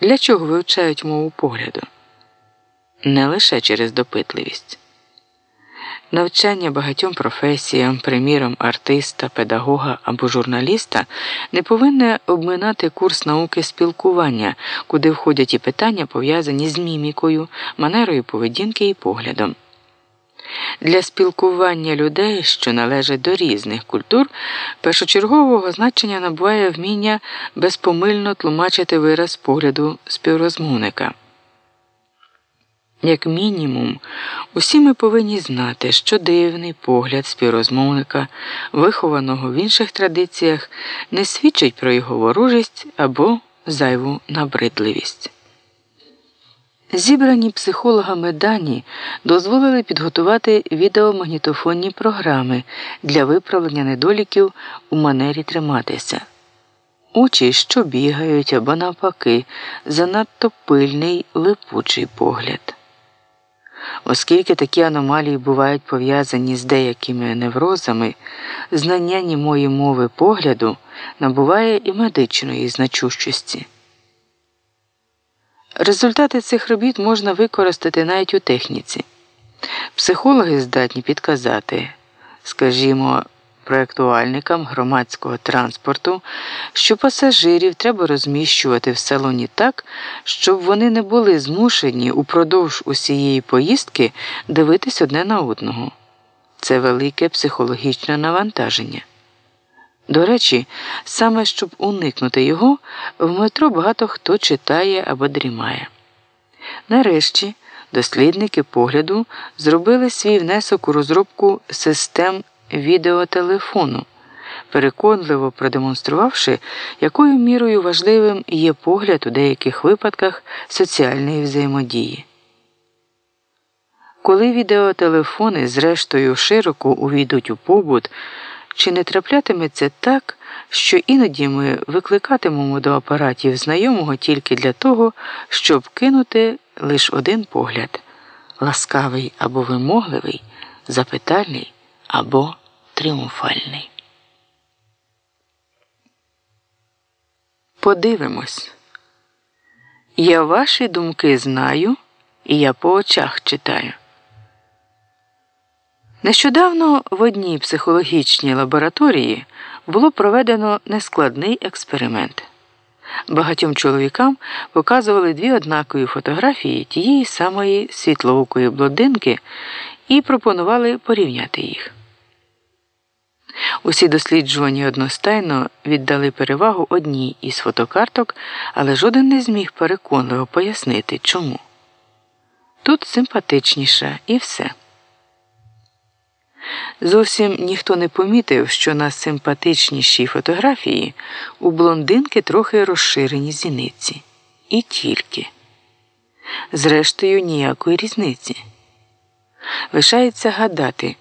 Для чого вивчають мову погляду? Не лише через допитливість. Навчання багатьом професіям, приміром артиста, педагога або журналіста, не повинне обминати курс науки спілкування, куди входять і питання, пов'язані з мімікою, манерою поведінки і поглядом. Для спілкування людей, що належать до різних культур, першочергового значення набуває вміння безпомильно тлумачити вираз погляду співрозмовника. Як мінімум, усі ми повинні знати, що дивний погляд співрозмовника, вихованого в інших традиціях, не свідчить про його ворожість або зайву набридливість. Зібрані психологами дані дозволили підготувати відеомагнітофонні програми для виправлення недоліків у манері триматися. Очі, що бігають або навпаки, занадто пильний липучий погляд. Оскільки такі аномалії бувають пов'язані з деякими неврозами, знання німої мови погляду набуває і медичної значущості. Результати цих робіт можна використати навіть у техніці. Психологи здатні підказати, скажімо, проєктуальникам громадського транспорту, що пасажирів треба розміщувати в салоні так, щоб вони не були змушені упродовж усієї поїздки дивитись одне на одного. Це велике психологічне навантаження. До речі, саме щоб уникнути його, в метро багато хто читає або дрімає. Нарешті дослідники погляду зробили свій внесок у розробку систем відеотелефону, переконливо продемонструвавши, якою мірою важливим є погляд у деяких випадках соціальної взаємодії. Коли відеотелефони, зрештою, широко увійдуть у побут. Чи не траплятиметься так, що іноді ми викликатимемо до апаратів знайомого тільки для того, щоб кинути лише один погляд ласкавий або вимогливий, запитальний або тріумфальний. Подивимось. Я ваші думки знаю, і я по очах читаю. Нещодавно в одній психологічній лабораторії було проведено нескладний експеримент. Багатьом чоловікам показували дві однакові фотографії тієї самої світлоокої блондинки і пропонували порівняти їх. Усі досліджувані одностайно віддали перевагу одній із фотокарток, але жоден не зміг переконливо пояснити, чому. Тут симпатичніша і все. Зовсім ніхто не помітив, що на симпатичнішій фотографії у блондинки трохи розширені зіниці. І тільки. Зрештою, ніякої різниці. Лишається гадати,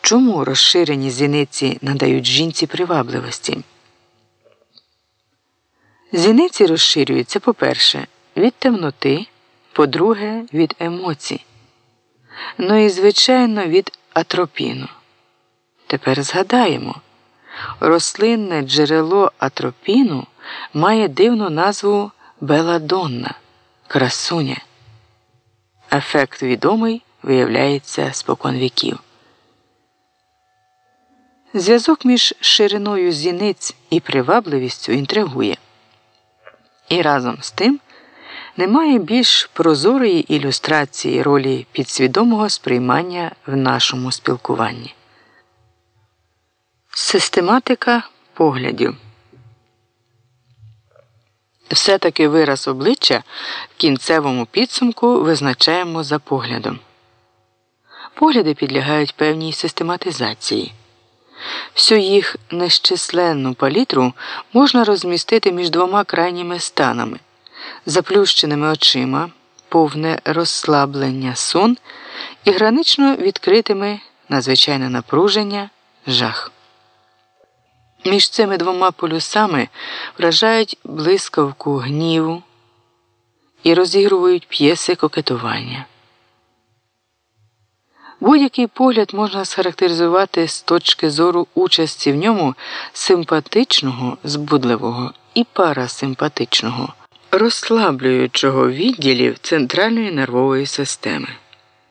чому розширені зіниці надають жінці привабливості. Зіниці розширюються, по-перше, від темноти, по-друге, від емоцій. Ну і, звичайно, від атропіну. Тепер згадаємо, рослинне джерело атропіну має дивну назву Беладонна красуня. Ефект відомий виявляється спокон віків. Зв'язок між шириною зіниць і привабливістю інтригує. І разом з тим немає більш прозорої ілюстрації ролі підсвідомого сприймання в нашому спілкуванні. Систематика поглядів. Все-таки вираз обличчя в кінцевому підсумку визначаємо за поглядом. Погляди підлягають певній систематизації. Всю їх нещисленну палітру можна розмістити між двома крайніми станами заплющеними очима, повне розслаблення сон і гранично відкритими надзвичайне напруження жах. Між цими двома полюсами вражають блискавку гніву і розігрують п'єси кокетування. Будь-який погляд можна схарактеризувати з точки зору участі в ньому симпатичного, збудливого і парасимпатичного розслаблюючого відділів центральної нервової системи.